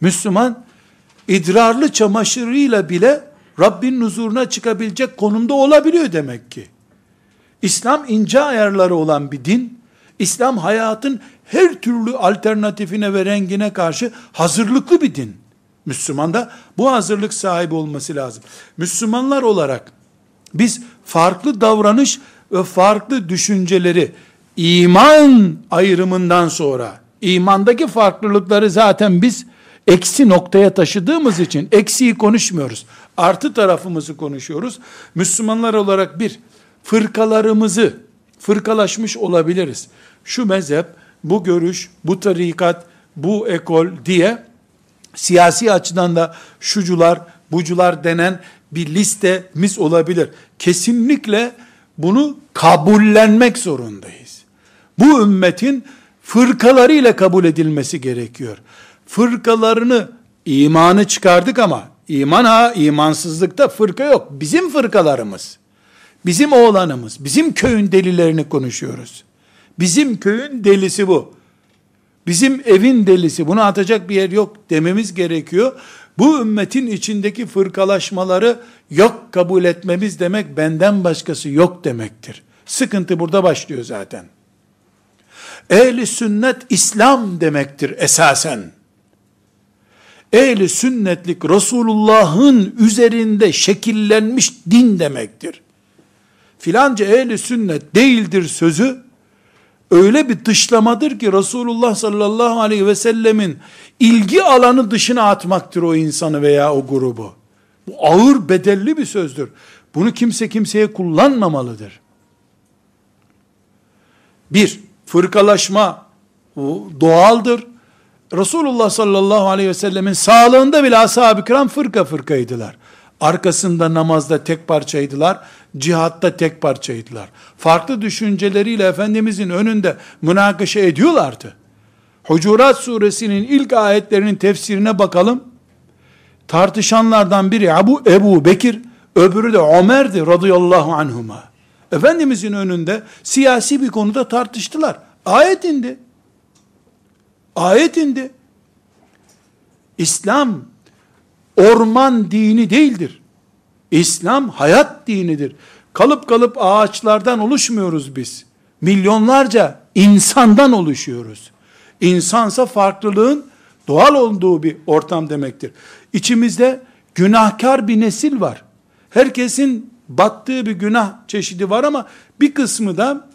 Müslüman idrarlı çamaşırıyla bile Rabbin huzuruna çıkabilecek konumda olabiliyor demek ki. İslam ince ayarları olan bir din. İslam hayatın her türlü alternatifine ve rengine karşı hazırlıklı bir din. Müslüman da bu hazırlık sahibi olması lazım. Müslümanlar olarak biz farklı davranış ve farklı düşünceleri iman ayrımından sonra imandaki farklılıkları zaten biz eksi noktaya taşıdığımız için eksiği konuşmuyoruz. Artı tarafımızı konuşuyoruz. Müslümanlar olarak bir fırkalarımızı fırkalaşmış olabiliriz. Şu mezhep, bu görüş, bu tarikat, bu ekol diye siyasi açıdan da şucular, bucular denen bir listemiz olabilir. Kesinlikle bunu kabullenmek zorundayız. Bu ümmetin fırkalarıyla kabul edilmesi gerekiyor. Fırkalarını, imanı çıkardık ama iman ha, imansızlıkta fırka yok. Bizim fırkalarımız. Bizim oğlanımız, bizim köyün delilerini konuşuyoruz. Bizim köyün delisi bu. Bizim evin delisi, bunu atacak bir yer yok dememiz gerekiyor. Bu ümmetin içindeki fırkalaşmaları yok kabul etmemiz demek benden başkası yok demektir. Sıkıntı burada başlıyor zaten. Ehli sünnet İslam demektir esasen. Ehli sünnetlik Resulullah'ın üzerinde şekillenmiş din demektir. Filanca ehli sünnet değildir sözü öyle bir dışlamadır ki Resulullah sallallahu aleyhi ve sellemin ilgi alanı dışına atmaktır o insanı veya o grubu. Bu ağır bedelli bir sözdür. Bunu kimse kimseye kullanmamalıdır. Bir, fırkalaşma doğaldır. Resulullah sallallahu aleyhi ve sellemin sağlığında bile ashab-ı kiram fırka fırkaydılar. Arkasında namazda tek parçaydılar, cihatta tek parçaydılar. Farklı düşünceleriyle Efendimizin önünde münakaşa ediyorlardı. Hucurat suresinin ilk ayetlerinin tefsirine bakalım. Tartışanlardan biri Ebu, Ebu Bekir, öbürü de Ömer'di radıyallahu anhuma. Efendimizin önünde siyasi bir konuda tartıştılar. Ayet indi. Ayet indi. İslam orman dini değildir. İslam hayat dinidir. Kalıp kalıp ağaçlardan oluşmuyoruz biz. Milyonlarca insandan oluşuyoruz. İnsansa farklılığın doğal olduğu bir ortam demektir. İçimizde günahkar bir nesil var. Herkesin battığı bir günah çeşidi var ama bir kısmı da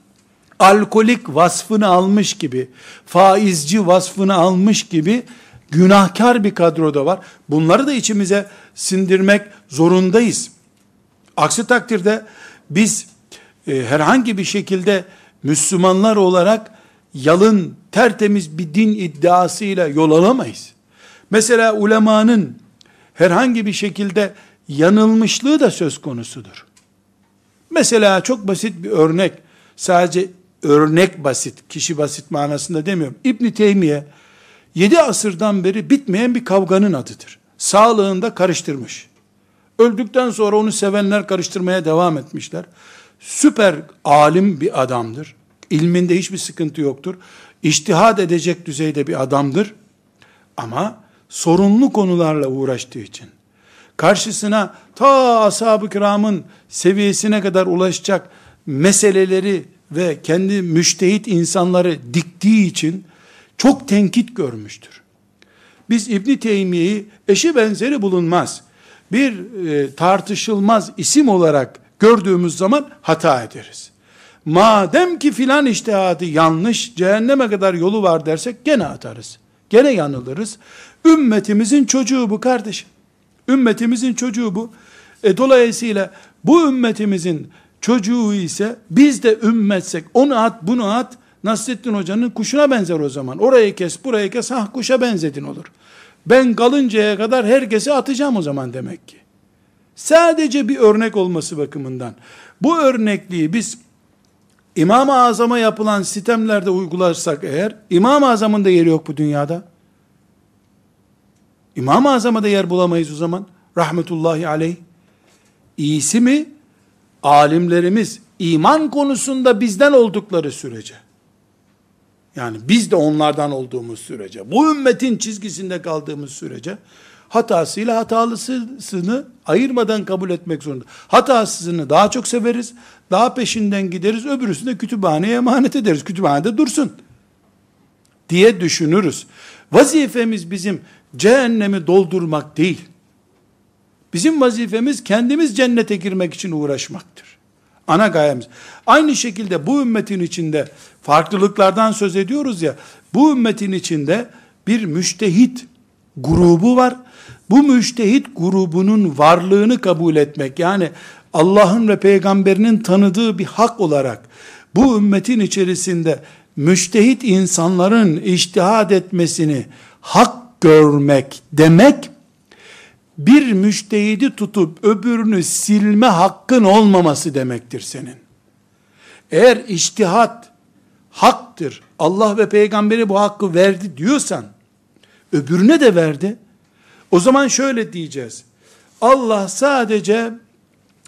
alkolik vasfını almış gibi, faizci vasfını almış gibi günahkar bir kadroda var. Bunları da içimize sindirmek zorundayız. Aksi takdirde biz e, herhangi bir şekilde Müslümanlar olarak yalın, tertemiz bir din iddiasıyla yol alamayız. Mesela ulemanın herhangi bir şekilde yanılmışlığı da söz konusudur. Mesela çok basit bir örnek, sadece örnek basit, kişi basit manasında demiyorum. İbn Teymiye 7 asırdan beri bitmeyen bir kavganın adıdır. Sağlığında karıştırmış. Öldükten sonra onu sevenler karıştırmaya devam etmişler. Süper alim bir adamdır. İlminde hiçbir sıkıntı yoktur. İçtihad edecek düzeyde bir adamdır. Ama sorunlu konularla uğraştığı için, karşısına ta ashab-ı kiramın seviyesine kadar ulaşacak meseleleri ve kendi müştehit insanları diktiği için çok tenkit görmüştür. Biz İbn Teymiye'yi eşi benzeri bulunmaz. Bir e, tartışılmaz isim olarak gördüğümüz zaman hata ederiz. Madem ki filan iştihadı yanlış, cehenneme kadar yolu var dersek gene atarız. Gene yanılırız. Ümmetimizin çocuğu bu kardeşim. Ümmetimizin çocuğu bu. E, dolayısıyla bu ümmetimizin çocuğu ise biz de ümmetsek onu at bunu at Nasrettin Hoca'nın kuşuna benzer o zaman. Orayı kes, burayı kes, ha kuşa benzedin olur. Ben kalıncaya kadar herkesi atacağım o zaman demek ki. Sadece bir örnek olması bakımından. Bu örnekliği biz İmam-ı Azam'a yapılan sistemlerde uygularsak eğer, İmam-ı Azam'ın da yeri yok bu dünyada. İmam-ı Azam'a da yer bulamayız o zaman. Rahmetullahi aleyh. İyisi mi? Alimlerimiz iman konusunda bizden oldukları sürece. Yani biz de onlardan olduğumuz sürece, bu ümmetin çizgisinde kaldığımız sürece, hatasıyla hatalısını ayırmadan kabul etmek zorunda. Hatasızını daha çok severiz, daha peşinden gideriz, öbürüsünü de kütüphaneye emanet ederiz. Kütüphanede dursun diye düşünürüz. Vazifemiz bizim cehennemi doldurmak değil. Bizim vazifemiz kendimiz cennete girmek için uğraşmaktır. Ana gayemiz. Aynı şekilde bu ümmetin içinde farklılıklardan söz ediyoruz ya, bu ümmetin içinde bir müştehit grubu var. Bu müştehit grubunun varlığını kabul etmek, yani Allah'ın ve peygamberinin tanıdığı bir hak olarak, bu ümmetin içerisinde müştehit insanların iştihad etmesini hak görmek demek, bir müştehidi tutup öbürünü silme hakkın olmaması demektir senin. Eğer iştihat haktır, Allah ve peygamberi bu hakkı verdi diyorsan, öbürüne de verdi. O zaman şöyle diyeceğiz. Allah sadece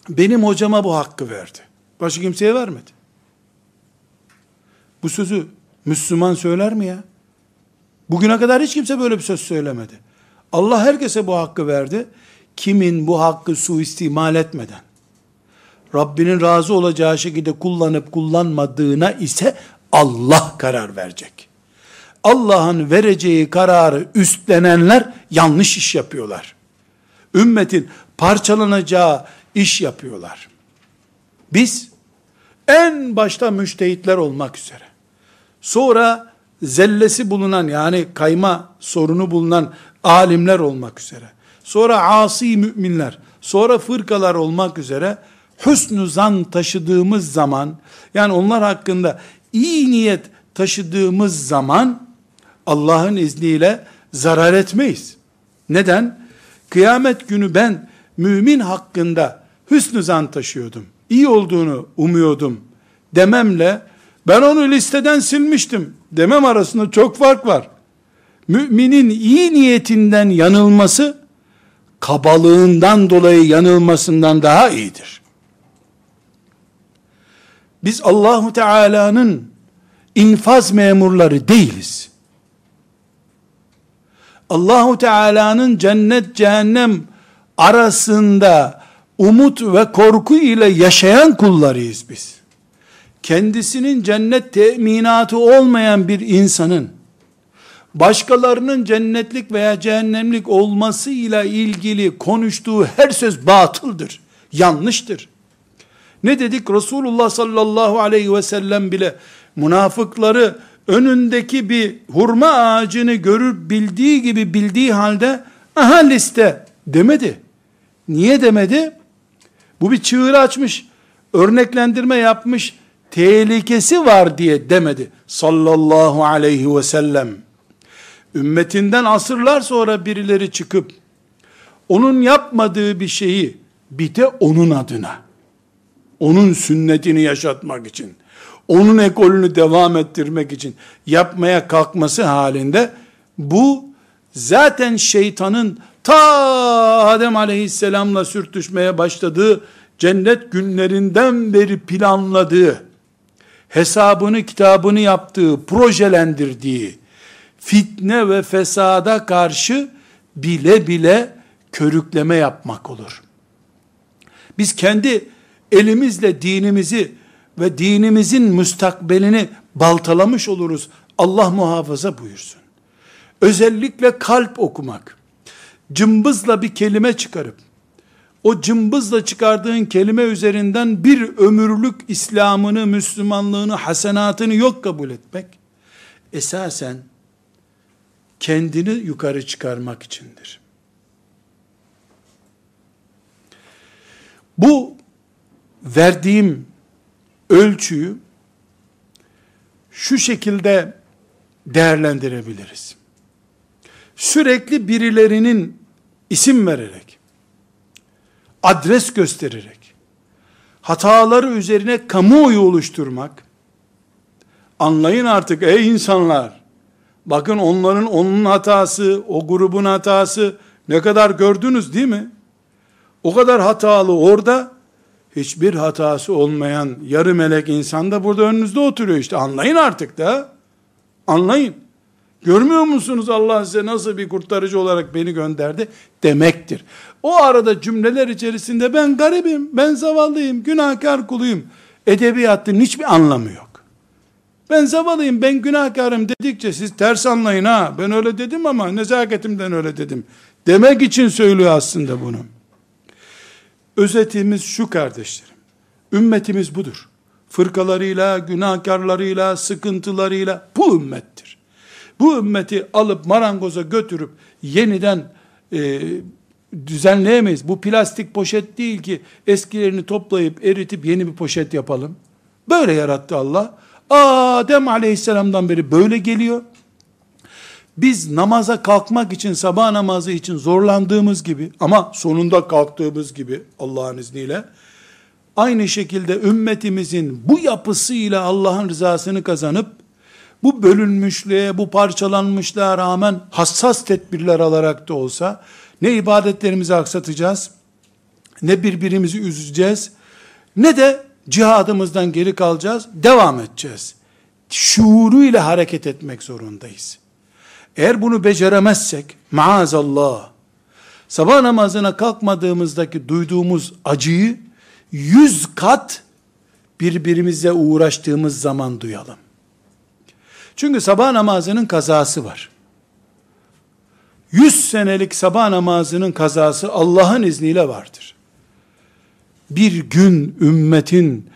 benim hocama bu hakkı verdi. Başka kimseye vermedi. Bu sözü Müslüman söyler mi ya? Bugüne kadar hiç kimse böyle bir söz söylemedi. Allah herkese bu hakkı verdi. Kimin bu hakkı suistimal etmeden, Rabbinin razı olacağı şekilde kullanıp kullanmadığına ise Allah karar verecek. Allah'ın vereceği kararı üstlenenler yanlış iş yapıyorlar. Ümmetin parçalanacağı iş yapıyorlar. Biz en başta müştehitler olmak üzere. Sonra zellesi bulunan yani kayma sorunu bulunan alimler olmak üzere. Sonra asi müminler, sonra fırkalar olmak üzere hüsnü zan taşıdığımız zaman yani onlar hakkında iyi niyet taşıdığımız zaman Allah'ın izniyle zarar etmeyiz. Neden? Kıyamet günü ben mümin hakkında hüsnü zan taşıyordum. İyi olduğunu umuyordum dememle ben onu listeden silmiştim demem arasında çok fark var. Müminin iyi niyetinden yanılması kabalığından dolayı yanılmasından daha iyidir. Biz Allahu Teala'nın infaz memurları değiliz. Allahu Teala'nın cennet cehennem arasında umut ve korku ile yaşayan kullarıyız biz. Kendisinin cennet teminatı olmayan bir insanın başkalarının cennetlik veya cehennemlik olmasıyla ilgili konuştuğu her söz batıldır, yanlıştır. Ne dedik? Resulullah sallallahu aleyhi ve sellem bile münafıkları önündeki bir hurma ağacını görür bildiği gibi bildiği halde aha liste demedi. Niye demedi? Bu bir çığır açmış, örneklendirme yapmış, tehlikesi var diye demedi. Sallallahu aleyhi ve sellem. Ümmetinden asırlar sonra birileri çıkıp, onun yapmadığı bir şeyi, bir de onun adına, onun sünnetini yaşatmak için, onun ekolünü devam ettirmek için yapmaya kalkması halinde, bu zaten şeytanın ta Adem aleyhisselamla sürtüşmeye başladığı cennet günlerinden beri planladığı, hesabını kitabını yaptığı, projelendirdiği, fitne ve fesada karşı bile bile körükleme yapmak olur. Biz kendi elimizle dinimizi ve dinimizin müstakbelini baltalamış oluruz. Allah muhafaza buyursun. Özellikle kalp okumak, cımbızla bir kelime çıkarıp, o cımbızla çıkardığın kelime üzerinden bir ömürlük İslam'ını, Müslümanlığını, hasenatını yok kabul etmek, esasen kendini yukarı çıkarmak içindir. Bu verdiğim ölçüyü şu şekilde değerlendirebiliriz. Sürekli birilerinin isim vererek, adres göstererek, hataları üzerine kamuoyu oluşturmak, anlayın artık ey insanlar, bakın onların onun hatası, o grubun hatası, ne kadar gördünüz değil mi? O kadar hatalı orada, hiçbir hatası olmayan yarı melek insan da burada önünüzde oturuyor işte. Anlayın artık da. Anlayın. Görmüyor musunuz Allah size nasıl bir kurtarıcı olarak beni gönderdi demektir. O arada cümleler içerisinde ben garibim, ben zavallıyım, günahkar kuluyum. Edebiyattın hiçbir anlamı yok. Ben zavallıyım, ben günahkarım dedikçe siz ters anlayın ha. Ben öyle dedim ama nezaketimden öyle dedim. Demek için söylüyor aslında bunu. Özetimiz şu kardeşlerim. Ümmetimiz budur. Fırkalarıyla, günahkarlarıyla, sıkıntılarıyla bu ümmettir. Bu ümmeti alıp marangoza götürüp yeniden e, düzenleyemeyiz. Bu plastik poşet değil ki eskilerini toplayıp eritip yeni bir poşet yapalım. Böyle yarattı Allah. Adem aleyhisselamdan beri böyle geliyor. Biz namaza kalkmak için, sabah namazı için zorlandığımız gibi ama sonunda kalktığımız gibi Allah'ın izniyle aynı şekilde ümmetimizin bu yapısıyla Allah'ın rızasını kazanıp bu bölünmüşlüğe, bu parçalanmışlığa rağmen hassas tedbirler alarak da olsa ne ibadetlerimizi aksatacağız, ne birbirimizi üzeceğiz, ne de cihadımızdan geri kalacağız, devam edeceğiz. Şuuruyla hareket etmek zorundayız. Eğer bunu beceremezsek, maazallah, sabah namazına kalkmadığımızdaki duyduğumuz acıyı, yüz kat birbirimize uğraştığımız zaman duyalım. Çünkü sabah namazının kazası var. Yüz senelik sabah namazının kazası Allah'ın izniyle vardır. Bir gün ümmetin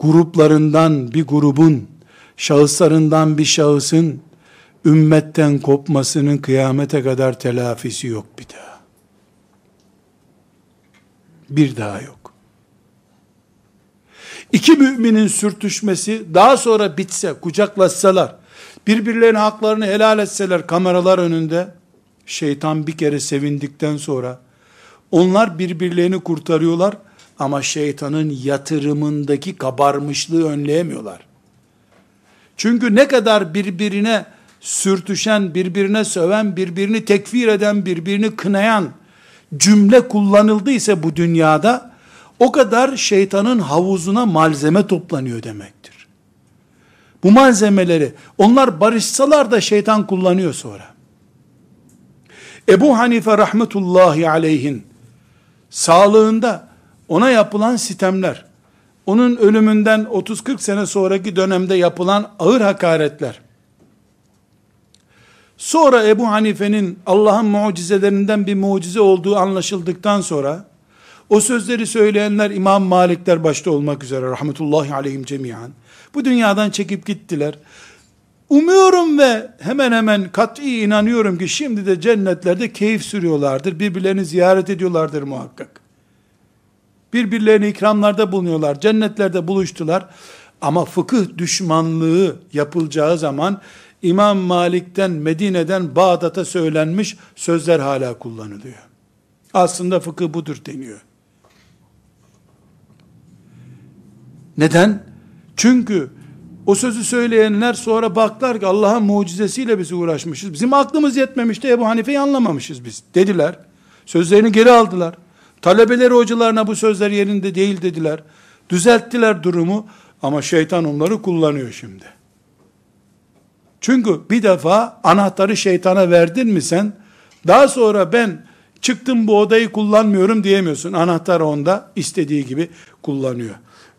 gruplarından bir grubun, şahıslarından bir şahısın ümmetten kopmasının kıyamete kadar telafisi yok bir daha. Bir daha yok. İki müminin sürtüşmesi daha sonra bitse, kucaklaşsalar, birbirlerine haklarını helal etseler kameralar önünde, şeytan bir kere sevindikten sonra, onlar birbirlerini kurtarıyorlar, ama şeytanın yatırımındaki kabarmışlığı önleyemiyorlar. Çünkü ne kadar birbirine sürtüşen, birbirine söven, birbirini tekfir eden, birbirini kınayan cümle kullanıldıysa bu dünyada o kadar şeytanın havuzuna malzeme toplanıyor demektir. Bu malzemeleri onlar barışsalar da şeytan kullanıyor sonra. Ebu Hanife rahmetullahi aleyhin sağlığında ona yapılan sitemler, onun ölümünden 30-40 sene sonraki dönemde yapılan ağır hakaretler, sonra Ebu Hanife'nin Allah'ın mucizelerinden bir mucize olduğu anlaşıldıktan sonra, o sözleri söyleyenler İmam Malikler başta olmak üzere rahmetullahi aleyhim cemiyan, bu dünyadan çekip gittiler. Umuyorum ve hemen hemen kat'i inanıyorum ki şimdi de cennetlerde keyif sürüyorlardır. Birbirlerini ziyaret ediyorlardır muhakkak. Birbirlerine ikramlarda bulunuyorlar. Cennetlerde buluştular. Ama fıkıh düşmanlığı yapılacağı zaman İmam Malik'ten, Medine'den Bağdat'a söylenmiş sözler hala kullanılıyor. Aslında fıkıh budur deniyor. Neden? Çünkü o sözü söyleyenler sonra baklar ki Allah'ın mucizesiyle biz uğraşmışız. Bizim aklımız yetmemişti Ebu Hanife'yi anlamamışız biz dediler. Sözlerini geri aldılar. Talebeleri hocalarına bu sözler yerinde değil dediler. Düzelttiler durumu ama şeytan onları kullanıyor şimdi. Çünkü bir defa anahtarı şeytana verdin mi sen, daha sonra ben çıktım bu odayı kullanmıyorum diyemiyorsun. Anahtar onda istediği gibi kullanıyor.